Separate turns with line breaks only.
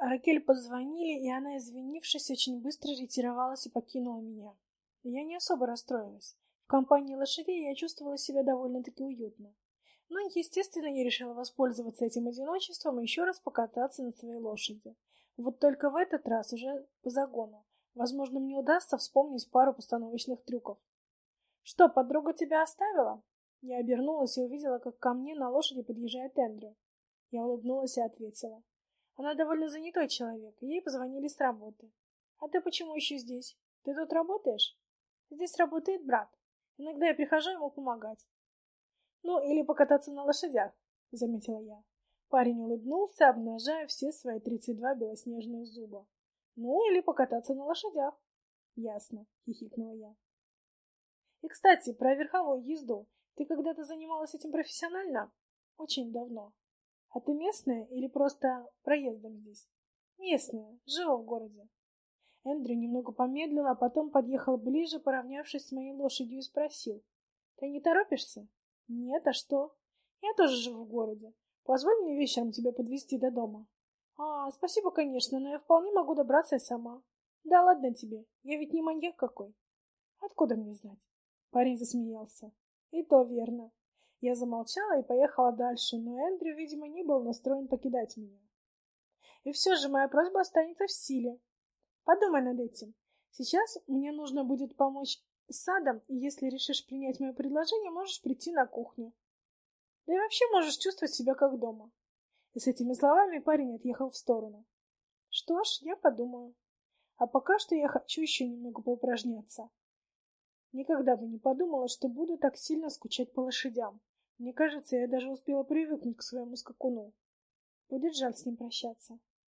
Ракель позвонили, и она, извинившись, очень быстро ретировалась и покинула меня. Я не особо расстроилась. В компании лошадей я чувствовала себя довольно-таки уютно. Но, естественно, я решила воспользоваться этим одиночеством и еще раз покататься на своей лошади. Вот только в этот раз уже по загону. Возможно, мне удастся вспомнить пару постановочных трюков. «Что, подруга тебя оставила?» Я обернулась и увидела, как ко мне на лошади подъезжает Эндрю. Я улыбнулась и ответила. Она довольно занятой человек, ей позвонили с работы. «А ты почему еще здесь? Ты тут работаешь?» «Здесь работает брат. Иногда я прихожу ему помогать. Ну, или покататься на лошадях, заметила я. Парень улыбнулся, обнажая все свои тридцать два белоснежных зуба. Ну, или покататься на лошадях. Ясно, хихикнула я. И, кстати, про верховую езду. Ты когда-то занималась этим профессионально? Очень давно. А ты местная или просто проездом здесь? Местная, живу в городе. Эндрю немного помедлил, а потом подъехал ближе, поравнявшись с моей лошадью, и спросил. Ты не торопишься? Нет, а что? Я тоже живу в городе. Позволь мне вечером тебя подвезти до дома. А, спасибо, конечно, но я вполне могу добраться и сама. Да ладно тебе, я ведь не маньяк какой. Откуда мне знать? Парень засмеялся. И то верно. Я замолчала и поехала дальше, но Эндрю, видимо, не был настроен покидать меня. И все же моя просьба останется в силе. Подумай над этим. Сейчас мне нужно будет помочь садом, и если решишь принять мое предложение, можешь прийти на кухню. Да и вообще можешь чувствовать себя как дома. И с этими словами парень отъехал в сторону. Что ж, я подумаю. А пока что я хочу еще немного поупражняться. Никогда бы не подумала, что буду так сильно скучать по лошадям. Мне кажется, я даже успела привыкнуть к своему скакуну. Будет жаль с ним прощаться.